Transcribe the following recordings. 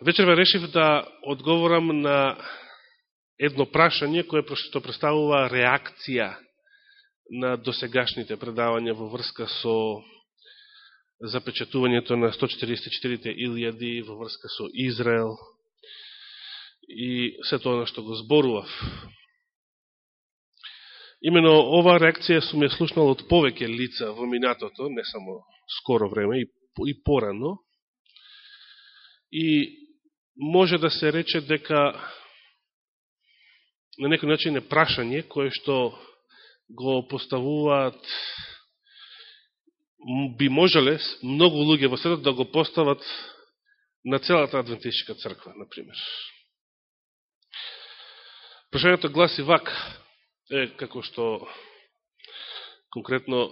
Вечерва решив да одговорам на едно прашање кое што представува реакција на досегашните предавања во врска со запечатувањето на 144 илјади во врска со Израел и се тоа на што го зборував. Имено ова реакција сум ја слушнал од повеќе лица во минатото, не само скоро време и, и порано. И може да се рече дека на некој начин е прашање кое што го поставуваат би можеле многу луѓе во светот да го постават на целата адвентистичка црква, например. Прашањето гласи вак, е како што конкретно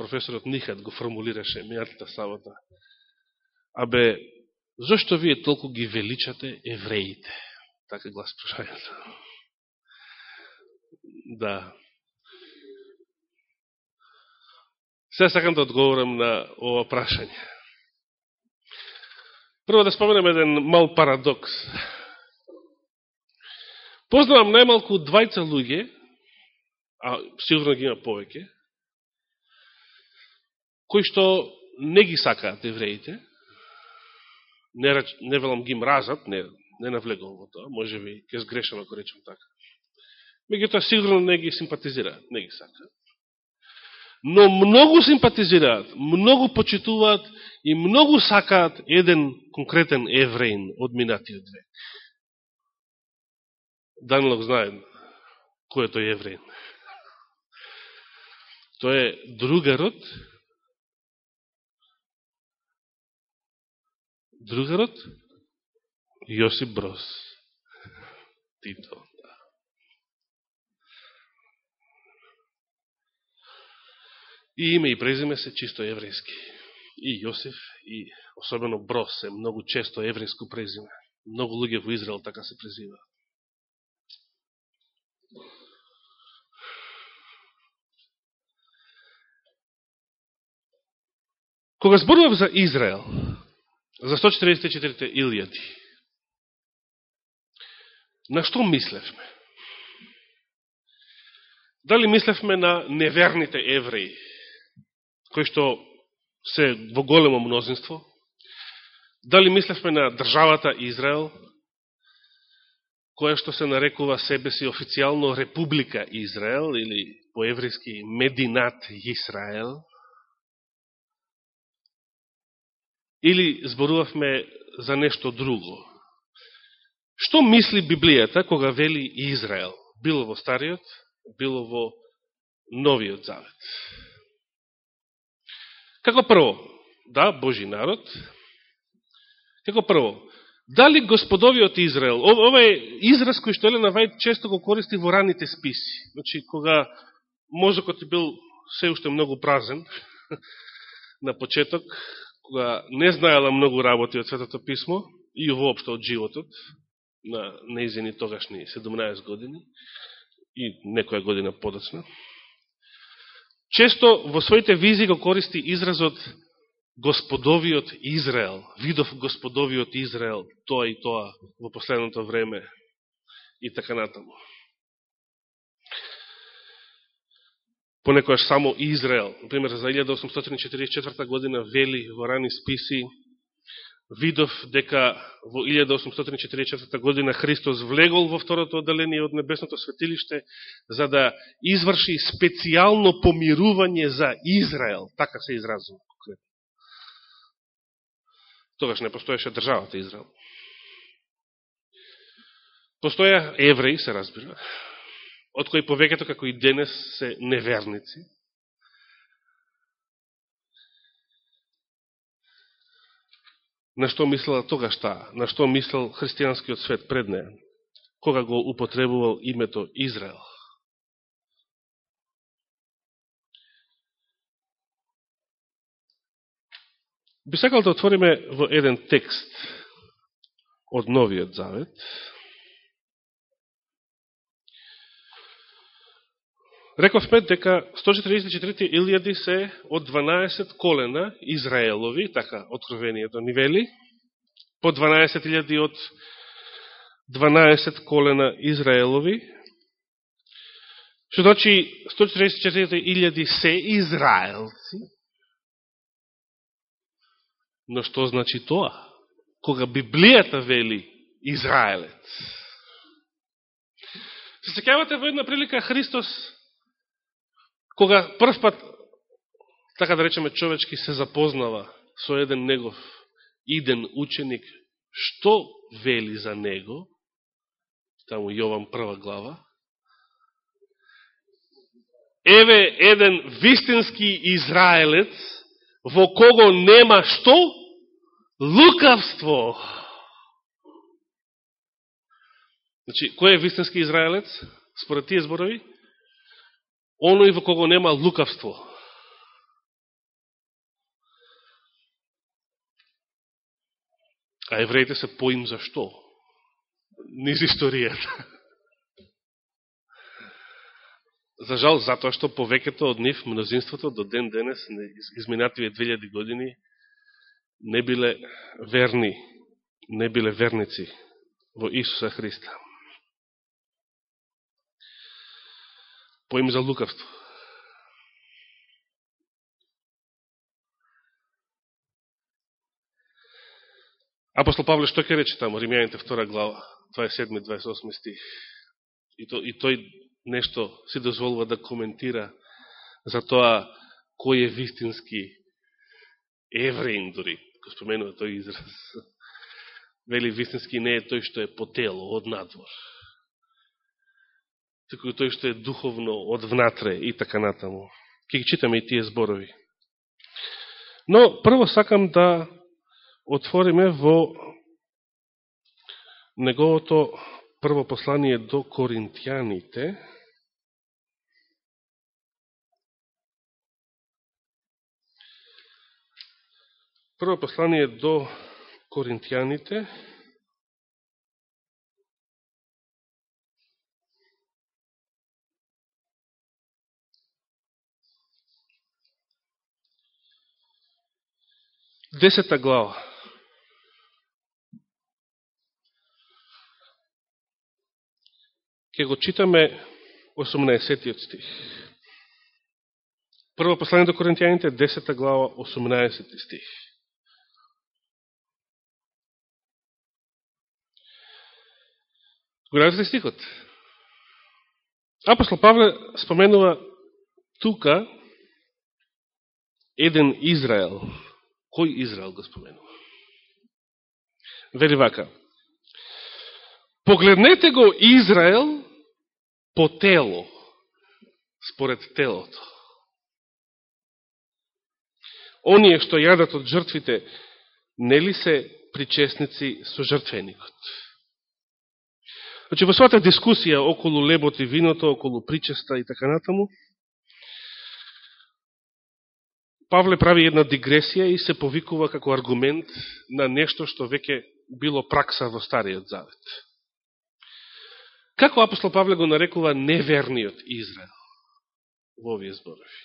професорот Нихат го формулираше мијатата сабота. Абе, Зошто вие толку ги величате евреите? Така глас прашањето. Да. Сега сакам да одговорам на ова прашање. Прво да споменам еден мал парадокс. Познавам најмалку двајца луѓе, а сигурно ги има повеќе, кои што не ги сакаат евреите, не, не велам ги мразат, не, не навлегувам во тоа, може би ќе сгрешам ако речам така. Меѓутоа сигурно не ги симпатизираат, не ги сакаат но многу симпатизираат, многу почитуваат и многу сакаат еден конкретен евреин од минатиот век. Данилог знае кој е тој евреин. Тој е другарот, другарот Јосип Брос. Тито. Да. И име и презиме се чисто еврејски. И Јосиф, и особено Брос е многу често еврејско презиме. Многу луѓе во Израел така се презива. Кога зборував за Израел, за 144 илјади, на што мислевме? Дали мислевме на неверните евреи, кои што се во големо мнозинство, дали мислевме на државата Израел, која што се нарекува себе си официјално Република Израел или по еврејски Мединат Израел, или зборувавме за нешто друго. Што мисли Библијата кога вели Израел, било во Стариот, било во Новиот Завет? Како прво, да, Божи народ, како прво, дали господовиот Израел, ова е израз кој што Елена Вајд често го користи во раните списи, значи кога мозокот е бил се уште многу празен на почеток, кога не знаела многу работи од Светото Писмо и воопшто од животот на неизени тогашни 17 години и некоја година подоцна, често во своите визи го користи изразот господовиот Израел, видов господовиот Израел, тоа и тоа во последното време и така натаму. Понекојаш само Израел, например за 1844 година вели во рани списи видов дека во 1844 година Христос влегол во второто одделение од Небесното светилиште за да изврши специјално помирување за Израел, така се изразува конкретно. Тогаш не постоеше државата Израел. Постоја евреи, се разбира, од кои повеќето како и денес се неверници, на што мислела тогаш таа, на што мислел христијанскиот свет пред неја, кога го употребувал името Израел. Би сакал да отвориме во еден текст од Новиот Завет, Рековме дека 144 илјади се од 12 колена Израелови, така откровението ни вели, по 12.000 од 12 колена Израелови, што значи 144.000 се израелци, но што значи тоа? Кога Библијата вели Израелец. Се секавате во една прилика Христос, кога прв пат, така да речеме, човечки се запознава со еден негов иден ученик, што вели за него, таму Јован прва глава, еве еден вистински израелец, во кого нема што? Лукавство. Значи, кој е вистински израелец, според тие зборови? Оној во кого нема лукавство. А евреите се поим за што? Низ историјата. За жал, затоа што повеќето од нив, мнозинството до ден денес, изминативе 2000 години, не биле верни, не биле верници во Исуса Христа. Поим за лукавство. Апостол Павле што ќе рече таму, Римјаните 2 глава, 27-28 стих. И, то, и тој нешто си дозволува да коментира за тоа кој е вистински евреин дори, го споменува тој израз. Вели вистински не е тој што е по тело, од надвор туку тој што е духовно од внатре и така натаму. Ке ги читаме и тие зборови. Но прво сакам да отвориме во неговото прво послание до Коринтијаните, Прво послание до Коринтијаните, Десета глава. Ке го читаме 18 стих. Прво послание до Коринтијаните, 10 глава, 18 стих. Го најдете стихот. Апостол Павле споменува тука еден Израел. Кој Израел го споменува? Вели вака. Погледнете го Израел по тело, според телото. Оние што јадат од жртвите, нели се причесници со жртвеникот? Значи, во својата дискусија околу лебот и виното, околу причеста и така натаму, Павле прави една дигресија и се повикува како аргумент на нешто што веќе било пракса во Стариот Завет. Како апостол Павле го нарекува неверниот Израел во овие зборови?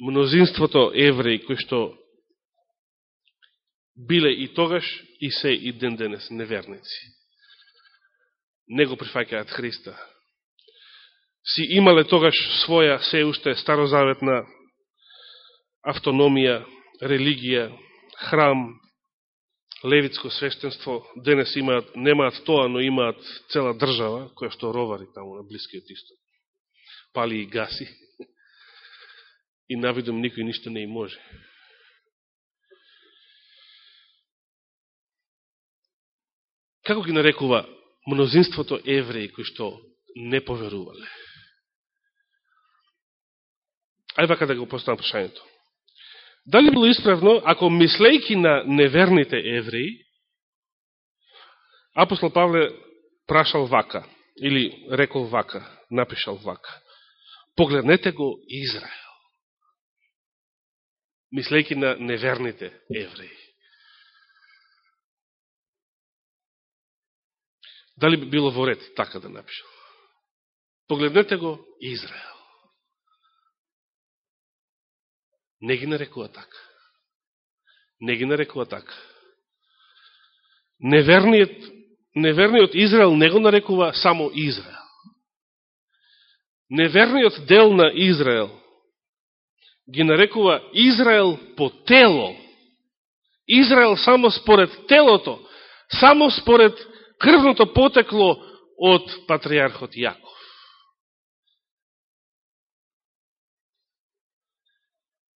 Мнозинството евреи кои што биле и тогаш и се и ден денес неверници не го прифаќаат Христа. Си имале тогаш своја се уште старозаветна автономија, религија, храм, левитско свештенство, денес имаат, немаат тоа, но имаат цела држава, која што ровари таму на Блискиот исток. Пали и гаси. И навидом никој ништо не и може. Како ги нарекува мнозинството евреи кои што не поверувале. Ајва вака да го поставам прашањето. Дали било исправно, ако мислејки на неверните евреи, апостол Павле прашал вака, или рекол вака, напишал вака. Погледнете го Израел. Мислејки на неверните евреи. Дали би било во ред така да напишал? Погледнете го Израел. Не ги нарекува така. Не ги нарекува така. неверниот, неверниот Израел не го нарекува само Израел. Неверниот дел на Израел ги нарекува Израел по тело. Израел само според телото, само според крвното потекло од патриархот Јаков.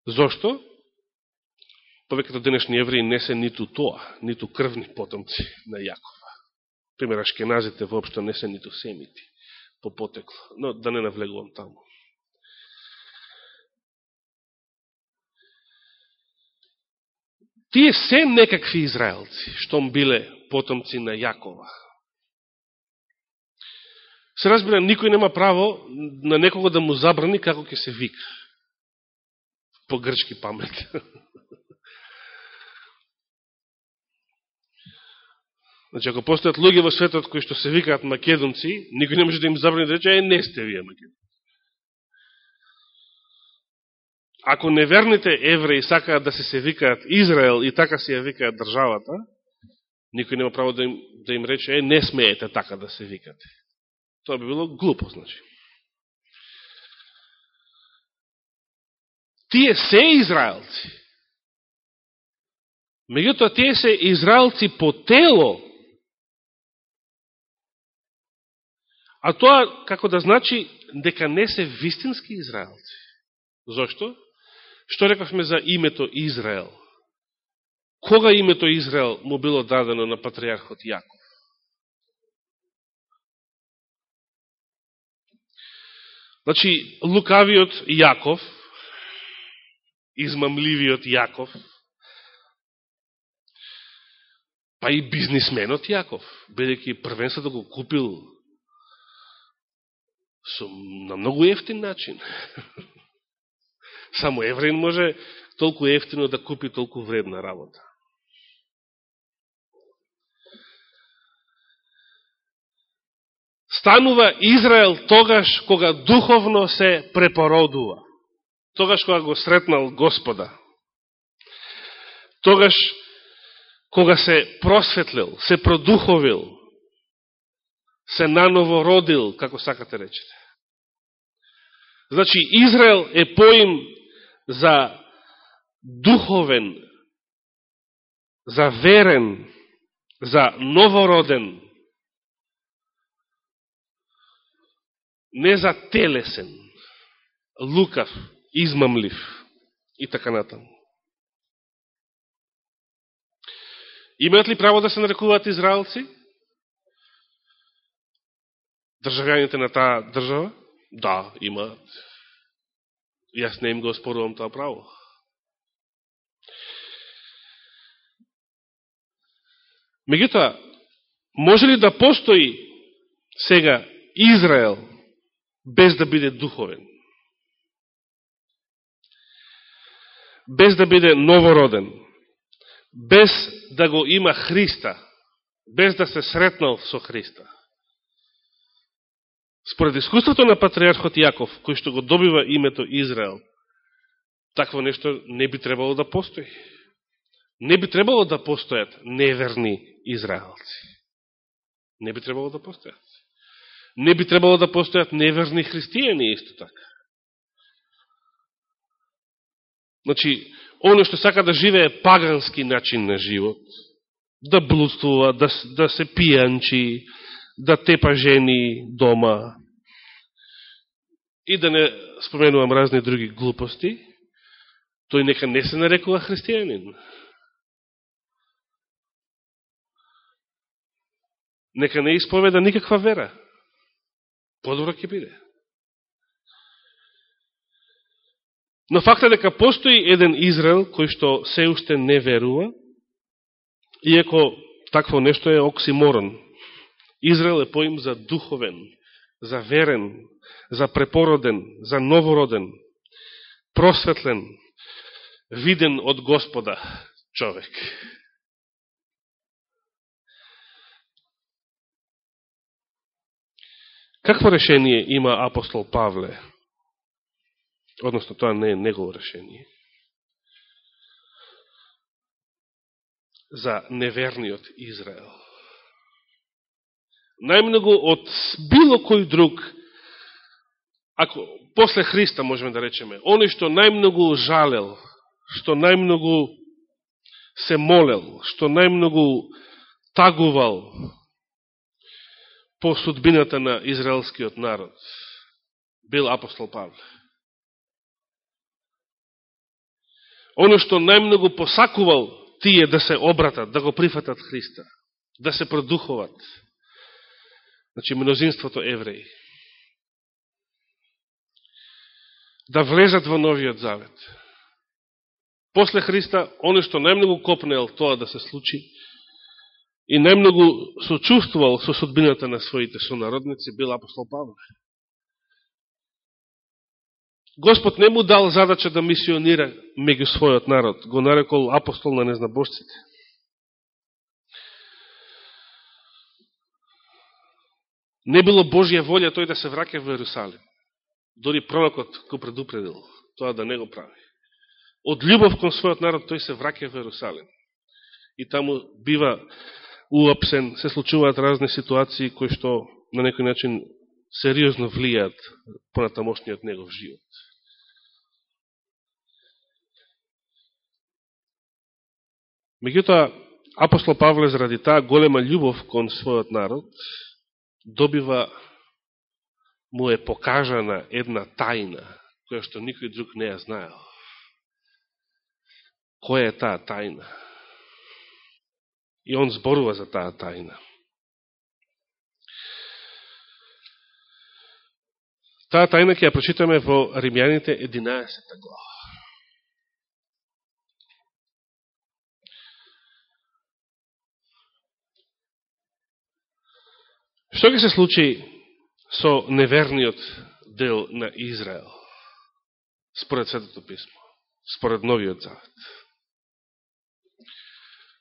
Зошто? Повеќето денешни евреи не се ниту тоа, ниту крвни потомци на Јакова. Пример, ашкеназите воопшто не се ниту семити по потекло, но да не навлегувам таму. Тие се некакви израелци, штом биле потомци на Јакова. Се разбира, никој нема право на некого да му забрани како ќе се вика. По грчки памет. Значи, ако постојат луѓе во светот кои што се викаат македонци, никој не може да им забрани да рече, е, не сте вие македонци. Ако неверните евреи сакаат да се се викаат Израел и така се ја викаат државата, никој нема право да им, да им рече, е, не смеете така да се викате. Тоа би било глупо, значи. Тие се израелци. Меѓутоа, тие се израелци по тело, А тоа, како да значи, дека не се вистински израелци. Зошто? Што рековме за името Израел? Кога името Израел му било дадено на патриархот Јаков? Значи, лукавиот Јаков, измамливиот Јаков, па и бизнисменот Јаков, бидејќи првенството го купил со, на многу ефтин начин. Само евреин може толку ефтино да купи толку вредна работа. Станува Израел тогаш кога духовно се препородува. Тогаш кога го сретнал Господа. Тогаш кога се просветлил, се продуховил, се наново родил, како сакате речете. Значи, Израел е поим за духовен, за верен, за новороден, не за телесен, лукав, измамлив и така натаму. Имаат ли право да се нарекуваат израелци? државјаните на таа држава? Да, имаат. Јас не им го спорувам тоа право. Меѓутоа, може ли да постои сега Израел без да биде духовен? Без да биде новороден? Без да го има Христа? Без да се сретнал со Христа? Според искуството на патриархот Јаков, кој што го добива името Израел, такво нешто не би требало да постои. Не би требало да постојат неверни израелци. Не би требало да постојат. Не би требало да постојат неверни христијани исто така. Значи, оно што сака да живее пагански начин на живот, да блудствува, да, да се пијанчи, да тепа жени дома и да не споменувам разни други глупости, тој нека не се нарекува христијанин. Нека не исповеда никаква вера. Подобро ќе биде. Но факта дека постои еден Израел кој што се уште не верува, иако такво нешто е оксиморон, Израел е поим за духовен, за верен, за препороден, за новороден, просветлен, виден од Господа човек. Какво решение има апостол Павле? Односно, тоа не е негово решение. за неверниот Израел. Најмногу од било кој друг, ако после Христа можеме да речеме, оној што најмногу жалел, што најмногу се молел, што најмногу тагувал по судбината на израелскиот народ, бил апостол Павле. Оно што најмногу посакувал тие да се обратат, да го прифатат Христа, да се продуховат, значи мнозинството евреи, да влезат во новиот завет. После Христа, оно што најмногу копнел тоа да се случи и најмногу сочувствувал со судбината на своите сонародници, бил апостол Павле. Господ не му дал задача да мисионира меѓу својот народ, го нарекол апостол на незнабожците. Не било Божја волја тој да се враке во Јерусалим. Дори пророкот го предупредил тоа да не го прави. Од љубов кон својот народ тој се враке во Јерусалим. И таму бива уапсен, се случуваат разни ситуации кои што на некој начин сериозно влијат понатамошниот негов живот. Меѓутоа, апостол Павле заради таа голема љубов кон својот народ, добива, му е покажана една тајна, која што никој друг не ја знаел. Која е таа тајна? И он зборува за таа тајна. Таа тајна ќе ја прочитаме во Римјаните 11 глава. Што ќе се случи со неверниот дел на Израел, според Светото Писмо, според Новиот Завет?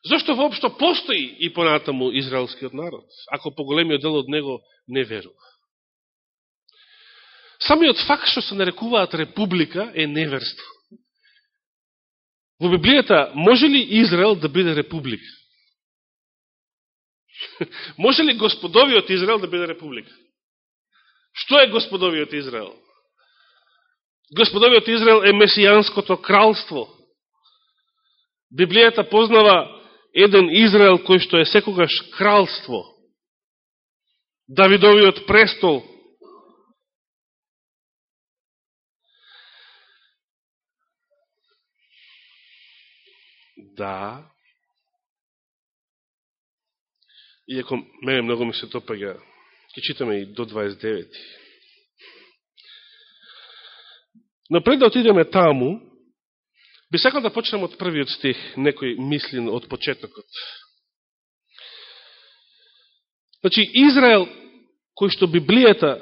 Зошто воопшто постои и понатаму израелскиот народ, ако поголемиот дел од него не верува? Самиот факт што се нарекуваат република е неверство. Во Библијата може ли Израел да биде република? Може ли господовиот Израел да биде република? Што е господовиот Израел? Господовиот Израел е месијанското кралство. Библијата познава еден Израел кој што е секогаш кралство. Давидовиот престол. Да, иако мене многу ми се топаѓа, ќе читаме и до 29. Но пред да отидеме таму, би сакал да почнем од првиот стих, некој мислин од почетокот. Значи, Израел, кој што Библијата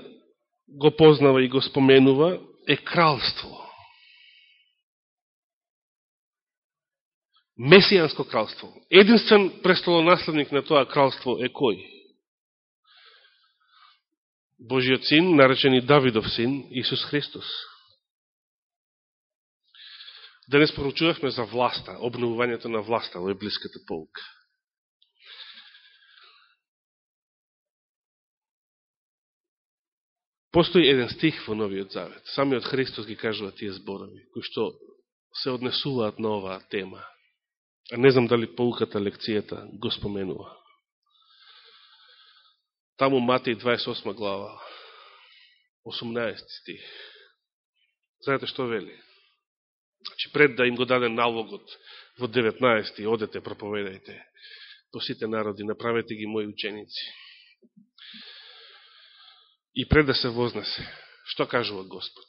го познава и го споменува, е кралство. Месијанско кралство. Единствен престолонаследник на тоа кралство е кој? Божиот син, наречен и Давидов син, Исус Христос. Денес поручувавме за власта, обновувањето на власта во блиската полка. Постои еден стих во Новиот Завет. Самиот Христос ги кажува тие зборови, кои што се однесуваат на оваа тема. А не знам дали поуката лекцијата го споменува. Таму Матеј 28 глава, 18 стих. Знаете што вели? Значи, пред да им го даде налогот во 19 одете, проповедајте по сите народи, направете ги мои ученици. И пред да се вознесе, што кажува Господ?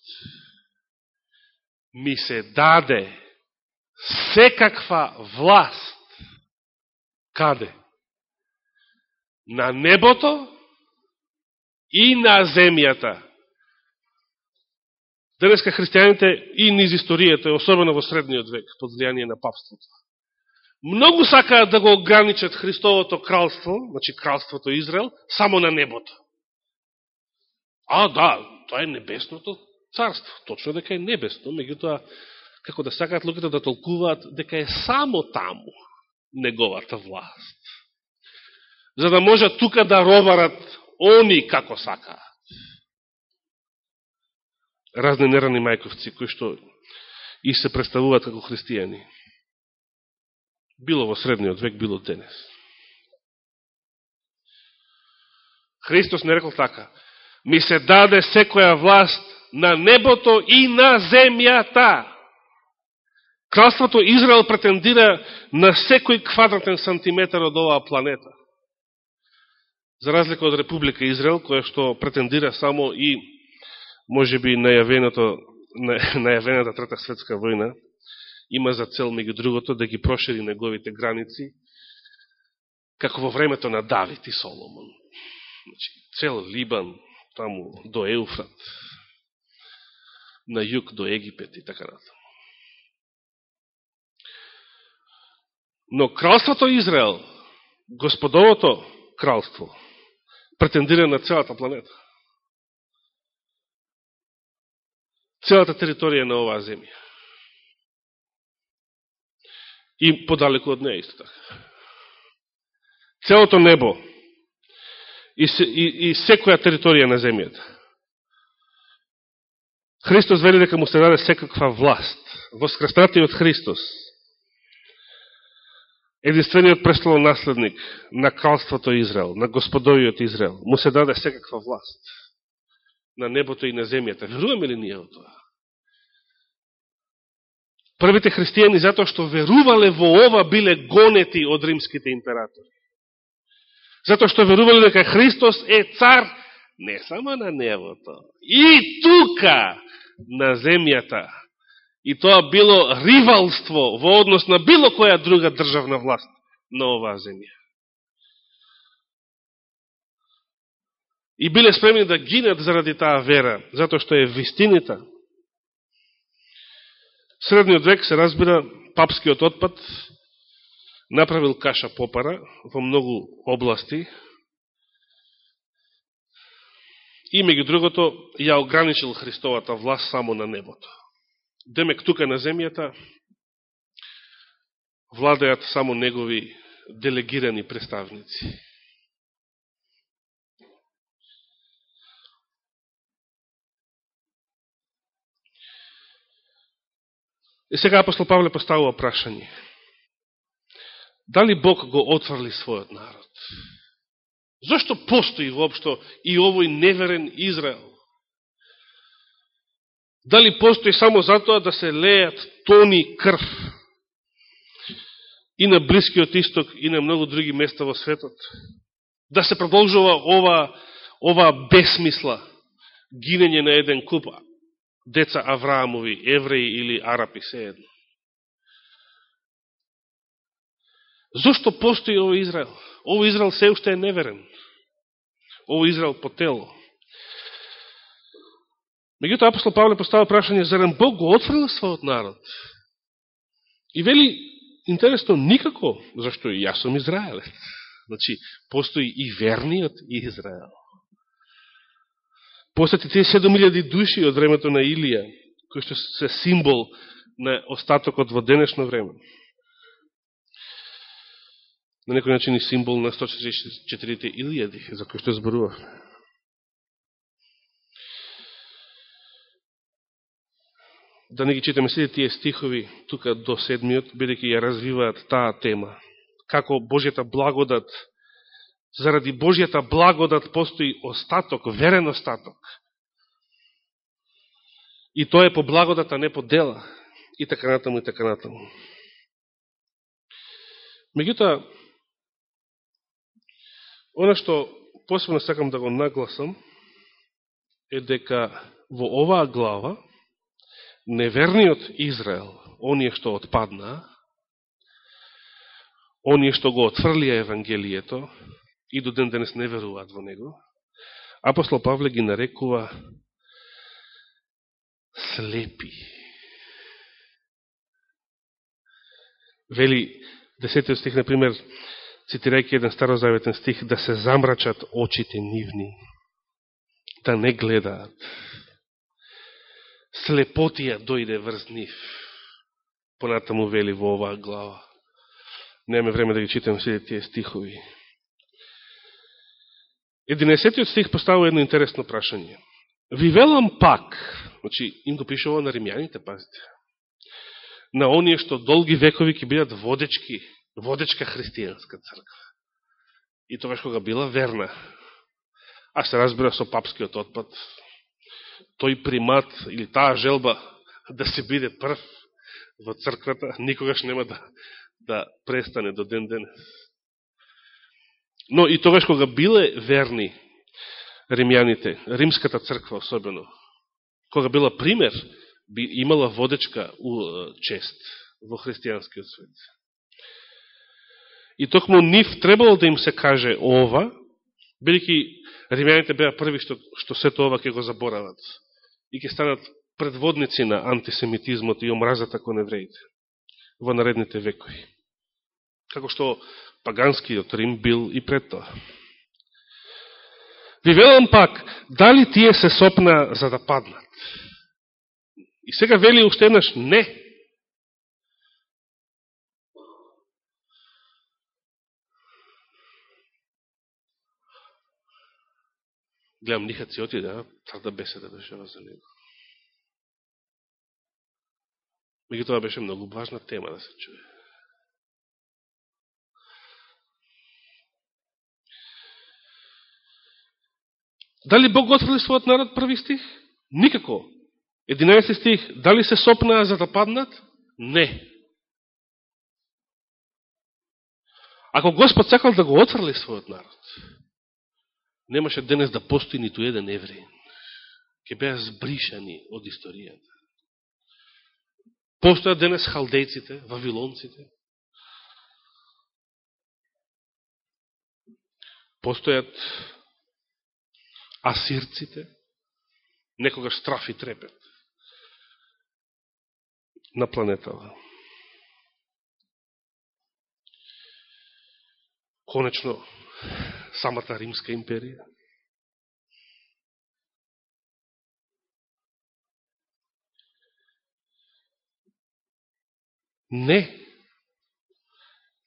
Ми се даде секаква власт. Каде? На небото и на земјата. Денеска христијаните и низ историјата, особено во средниот век, под влијание на папството. Многу сакаат да го ограничат Христовото кралство, значи кралството Израел, само на небото. А, да, тоа е небесното царство. Точно дека е небесно, меѓутоа како да сакаат луѓето да толкуваат дека е само таму. неговата власт. За да може тука да роварат, они како сакаат. Разни нерани мајковци, кои што и се представуваат како христијани. Било во средниот век, било денес. Христос не рекол така. Ми се даде секоја власт на небото и на земјата. Кралството Израел претендира на секој квадратен сантиметар од оваа планета. За разлика од Република Израел, која што претендира само и, може би, најавеното, најавената Трета светска војна, има за цел, меѓу другото, да ги прошири неговите граници, како во времето на Давид и Соломон. Значи, цел Либан, таму до Еуфрат, на југ до Египет и така натаму. Но кралството Израел, господовото кралство, претендира на целата планета. Целата територија на оваа земја. И подалеку од неја исто така. Целото небо и, и, и секоја територија на земјата. Христос вели дека му се даде секаква власт. Воскреснатиот Христос единствениот престолонаследник на кралството Израел, на господовиот Израел, му се даде секаква власт на небото и на земјата. Веруваме ли ние во тоа? Првите христијани, затоа што верувале во ова, биле гонети од римските императори. Затоа што верувале дека Христос е цар не само на небото, и тука, на земјата. И тоа било ривалство во однос на било која друга државна власт на оваа земја. И биле спремни да гинат заради таа вера, затоа што е вистинита. Средниот век се разбира папскиот отпад направил каша попара во многу области и меѓу другото ја ограничил Христовата власт само на небото. Демек тука на земјата владеат само негови делегирани представници. И сега апостол Павле поставува прашање. Дали Бог го отврли својот народ? Зошто постои воопшто и овој неверен Израел? Дали постои само затоа да се леат тони крв и на Блискиот Исток и на многу други места во светот? Да се продолжува ова, ова бесмисла, гинење на еден куп деца Авраамови, евреи или арапи, се едно. Зошто постои овој Израел? Овој Израел се уште е неверен. Овој Израел по тело. Меѓуто апостол Павле постава прашање, зарем Бог го отфрли својот народ? И вели, интересно, никако, зашто и јас сум Израелец. Значи, постои и верниот Израел. Посети 7000 души од времето на Илија, кои што се символ на остатокот во денешно време на некој начин и символ на 144 илијади, за кој што зборувавме. Да не ги читаме сите тие стихови тука до седмиот, бидеќи ја развиваат таа тема. Како Божјата благодат, заради Божјата благодат постои остаток, верен остаток. И тоа е по благодата, не по дела. И така натаму, и така натаму. Меѓутоа, Оно што посебно сакам да го нагласам е дека во оваа глава неверниот Израел, оние што отпадна, оние што го отфрлија Евангелието и до ден денес не веруваат во него, апостол Павле ги нарекува слепи. Вели, десетиот стих, например, цитирајќи еден старозаветен стих, да се замрачат очите нивни, да не гледаат. Слепотија дојде врз нив. Понатаму вели во оваа глава. Неме време да ги читам сите тие стихови. 11 стих поставува едно интересно прашање. Ви велам пак, значи им го пишува на римјаните, пазите, на оние што долги векови ќе бидат водечки, водечка христијанска црква. И тогаш кога била верна. А се разбира со папскиот отпад, тој примат или таа желба да се биде прв во црквата, никогаш нема да, да престане до ден денес. Но и тогаш кога биле верни римјаните, римската црква особено, кога била пример, би имала водечка у чест во христијанскиот свет. И токму нив требало да им се каже ова, бидеќи римјаните беа први што, што сето ова ќе го заборават и ќе станат предводници на антисемитизмот и омразата кон евреите во наредните векови. Како што паганскиот Рим бил и пред тоа. Ви велам пак, дали тие се сопна за да паднат? И сега вели уште еднаш не. Гледам, нихат си отиде, тврда беседа беше за него. Меѓу тоа беше многу важна тема да се чуе. Дали Бог го отврли својот народ први стих? Никако. 11 стих. Дали се сопнаа за да паднат? Не. Ако Господ сакал да го отврли својот народ, немаше денес да постои ниту еден евреин. Ке беа збришани од историјата. Постојат денес халдејците, вавилонците. Постојат асирците, некогаш страф и трепет на планетава. Конечно, самата Римска империја. Не,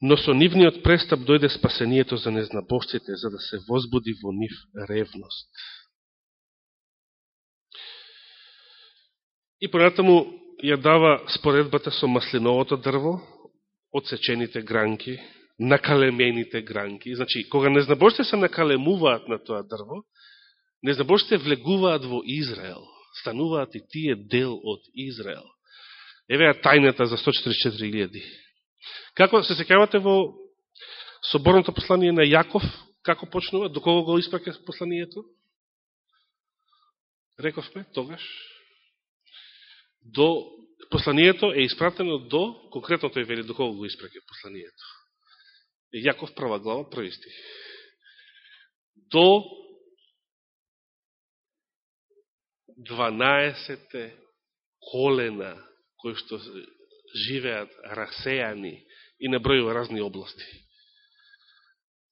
но со нивниот престап дојде спасението за незнабожците, за да се возбуди во нив ревност. И понатаму ја дава споредбата со маслиновото дрво, одсечените гранки, накалемените гранки. Значи, кога незнабожците се накалемуваат на тоа дрво, незнабожците влегуваат во Израел, стануваат и тие дел од Израел. Еве ја тајната за 144.000. Како се секавате во соборното послание на Јаков, како почнува, до кого го испраќа посланието? Рековме тогаш. До посланието е испратено до, конкретно тој вели до кого го испраќа посланието. Јаков прва глава, први стих. До 12 колена кои што живеат расејани и набројува разни области.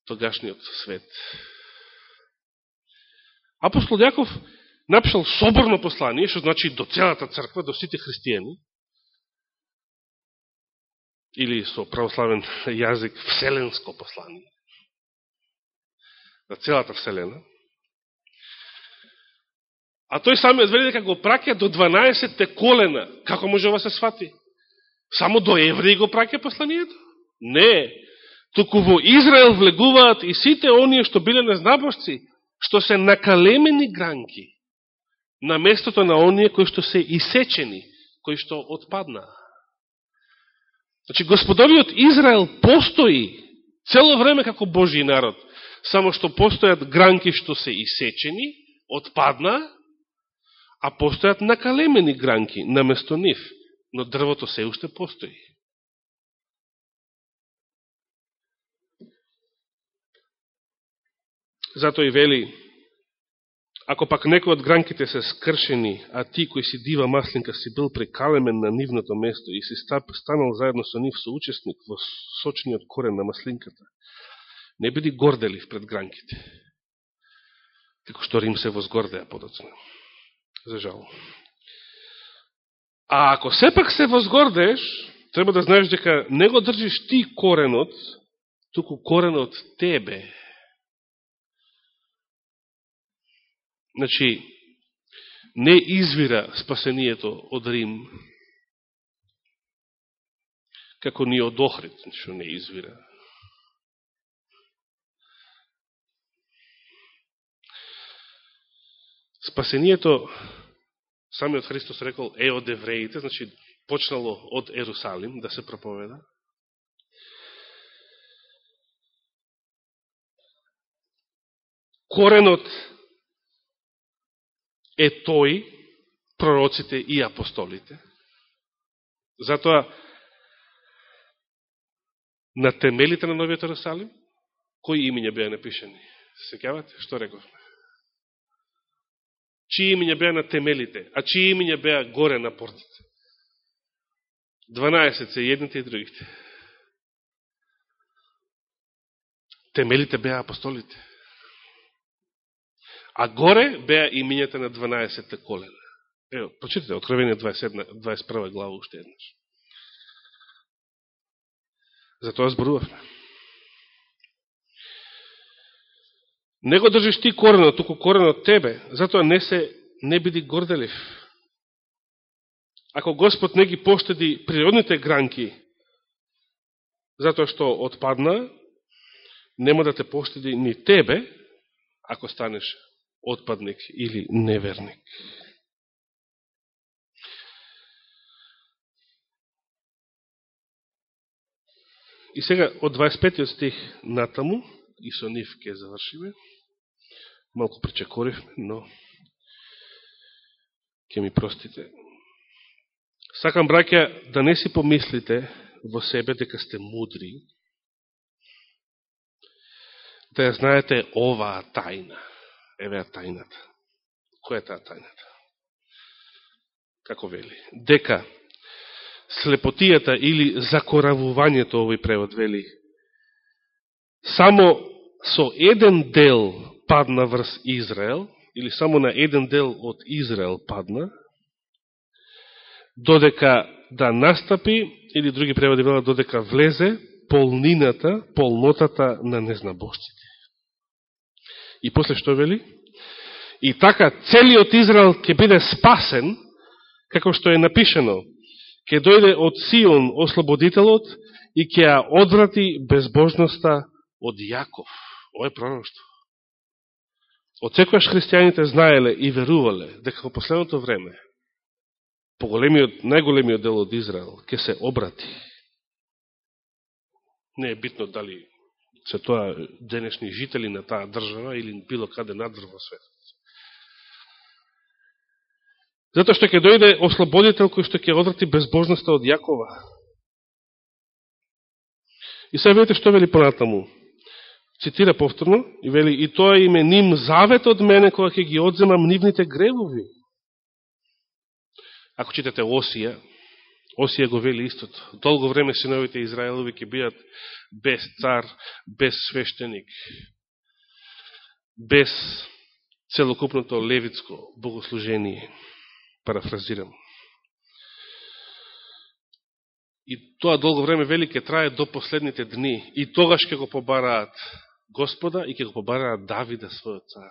Тогашниот свет. Апостол Јаков напишал соборно послание, што значи до целата црква, до сите христијани, или со православен јазик вселенско послание, за целата вселена. А тој самиот вели дека го праќа до 12 колена. Како може ова се свати? Само до евреи го праќа посланието? Не. Туку во Израел влегуваат и сите оние што биле незнабожци, што се накалемени гранки, на местото на оние кои што се исечени, кои што отпаднаа. Значи, господовиот Израел постои цело време како Божи народ, само што постојат гранки што се исечени, отпадна, а постојат накалемени гранки на место нив но дрвото се уште постои. Затоа и вели, ако пак некој од гранките се скршени, а ти кој си дива маслинка си бил прекалемен на нивното место и си станал заедно со нив соучесник во сочниот корен на маслинката, не биди горделив пред гранките, како што Рим се возгордеа подоцна. За жал. А ако сепак се возгордееш, треба да знаеш дека не го држиш ти коренот, туку коренот тебе. Значи, не извира спасението од Рим, како ни од Охрид, што не извира. Спасението, самиот Христос рекол, е од евреите, значи почнало од Ерусалим да се проповеда. Коренот е тој, пророците и апостолите. Затоа, на темелите на Новиот Ерусалим, кои имиња беа напишани? Секјавате? Што рековме? Чии имиња беа на темелите, а чии имиња беа горе на портите? 12 се едните и другите. Темелите беа апостолите. А горе беа имињата на 12 колена. Ево, прочитате, Откровение 27, 21 глава уште еднаш. За тоа зборувавме. Не го држиш ти коренот, туку коренот тебе, затоа не се не биди горделив. Ако Господ не ги поштеди природните гранки, затоа што отпадна, нема да те поштеди ни тебе, ако станеш отпадник или неверник. И сега од 25 стих натаму, и со нив ке завршиме, малку пречекоривме, но ке ми простите. Сакам, браќа, да не си помислите во себе дека сте мудри, да ја знаете оваа тајна. Еве ја тајната. Која е таа тајната? Како вели? Дека слепотијата или закоравувањето, овој превод вели, само со еден дел падна врз Израел, или само на еден дел од Израел падна, додека да настапи, или други преводи велат, додека влезе полнината, полнотата на незнабожците. И после што вели? И така целиот Израел ќе биде спасен, како што е напишено, ќе дојде од Сион ослободителот и ќе ја одврати безбожноста од Јаков. Ово е пророќство. Од секојаш христијаните знаеле и верувале дека во последното време поголемиот, најголемиот дел од Израел ќе се обрати. Не е битно дали се тоа денешни жители на таа држава или било каде надвор во светот. Затоа што ќе дојде ослободител кој што ќе одрати безбожноста од Јакова. И сега видите што вели понатаму. Цитира повторно и вели и тоа име ним завет од мене кога ќе ги одземам нивните гревови. Ако читате Осија, Осија го вели истото. Долго време синовите Израелови ќе бидат без цар, без свештеник, без целокупното левицко богослужение парафразирам. И тоа долго време вели ке трае до последните дни. И тогаш ќе го побараат Господа и ќе го побараат Давида својот цар.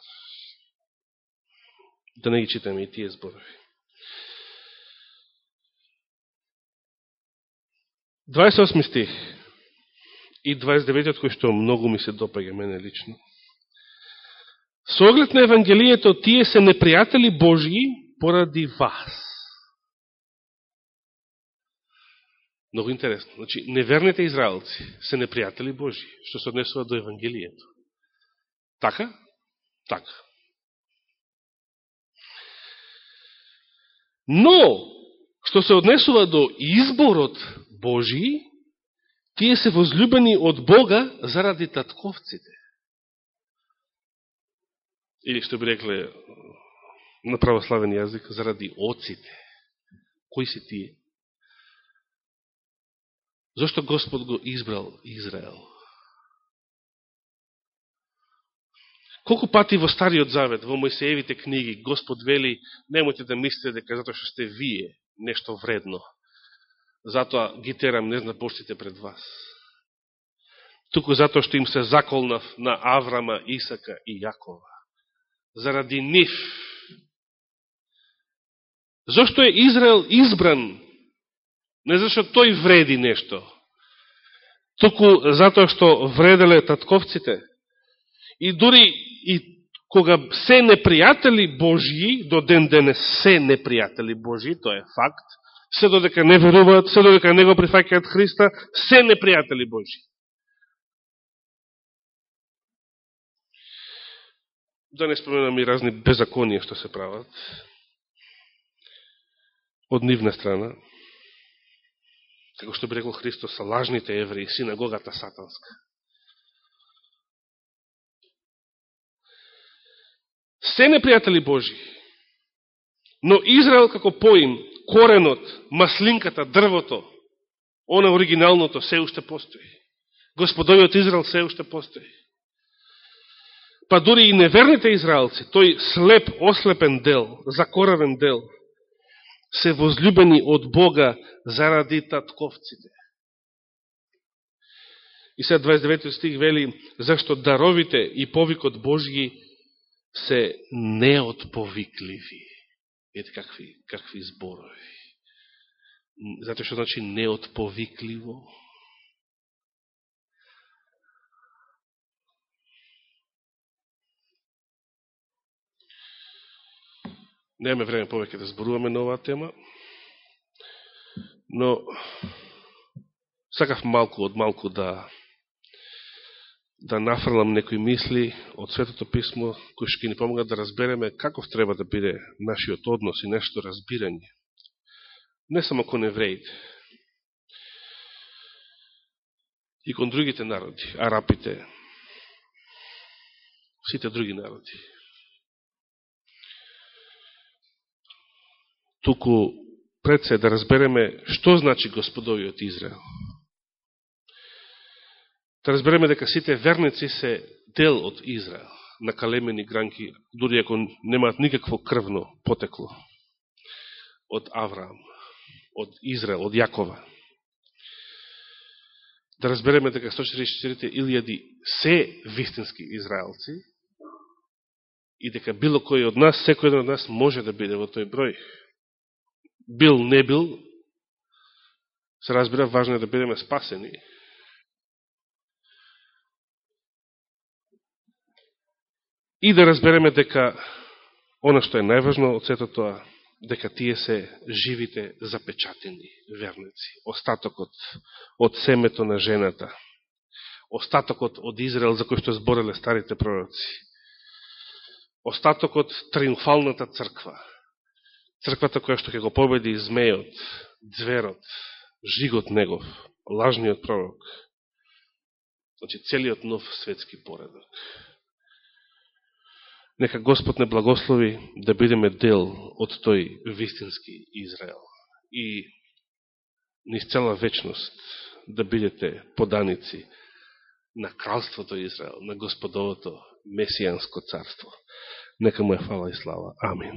Да не ги читаме и тие зборови. 28 стих и 29 кој што многу ми се допаѓа мене лично. Со оглед на Евангелието, тие се непријатели Божии, поради вас. Много интересно. Значи, неверните израелци се непријатели Божи, што се однесува до Евангелието. Така? Така. Но, што се однесува до изборот Божии, тие се возлюбени од Бога заради татковците. Или што би рекле на православен јазик заради оците. Кои се тие? Зошто Господ го избрал Израел? Колку пати во Стариот Завет, во Мојсеевите книги, Господ вели, немојте да мислите дека затоа што сте вие нешто вредно, затоа ги терам незнапоштите пред вас. Туку затоа што им се заколнав на Аврама, Исака и Јакова. Заради нив. Зошто е Израел избран? Не зашто тој вреди нешто. Туку затоа што вределе татковците. И дури и кога се непријатели Божји, до ден денес се непријатели Божји, тоа е факт, се додека не веруваат, се додека не го прифакаат Христа, се непријатели Божи. Да не споменам и разни беззаконија што се прават од нивна страна. Како што би рекол Христос, са лажните евреи, синагогата сатанска. се непријатели Божи. Но Израел како поим, коренот, маслинката, дрвото, она оригиналното се уште постои. Господовиот Израел се уште постои. Па дури и неверните израелци, тој слеп, ослепен дел, закоравен дел, се возлюбени од Бога заради татковците. И сега 29 стих вели, зашто даровите и повикот Божги се неотповикливи. Ете какви, какви зборови. Зато што значи неотповикливо? Немаме време повеќе да зборуваме на оваа тема, но сакав малку од малку да да нафрлам некои мисли од Светото Писмо, кои ќе ни помогат да разбереме каков треба да биде нашиот однос и нешто разбирање. Не само кон евреите, и кон другите народи, арапите, сите други народи. Туку пред се да разбереме што значи Господовиот Израел да разбереме дека сите верници се дел од Израел, на калемени гранки, дури ако немаат никакво крвно потекло од Авраам, од Израел, од Јакова. Да разбереме дека 144.000 се вистински израелци и дека било кој од нас, секој од нас може да биде во тој број. Бил, не бил, се разбира, важно е да бидеме спасени, И да разбереме дека оно што е најважно од сето тоа, дека тие се живите запечатени верници. Остатокот од семето на жената. Остатокот од Израел за кој што збореле старите пророци. Остатокот триумфалната црква. Црквата која што ќе го победи змејот, дзверот, жигот негов, лажниот пророк. Значи целиот нов светски поредок. Нека Господ не благослови да бидеме дел од тој вистински Израел. И низ цела вечност да бидете поданици на кралството Израел, на Господовото месијанско царство. Нека му е фала и слава. Амин.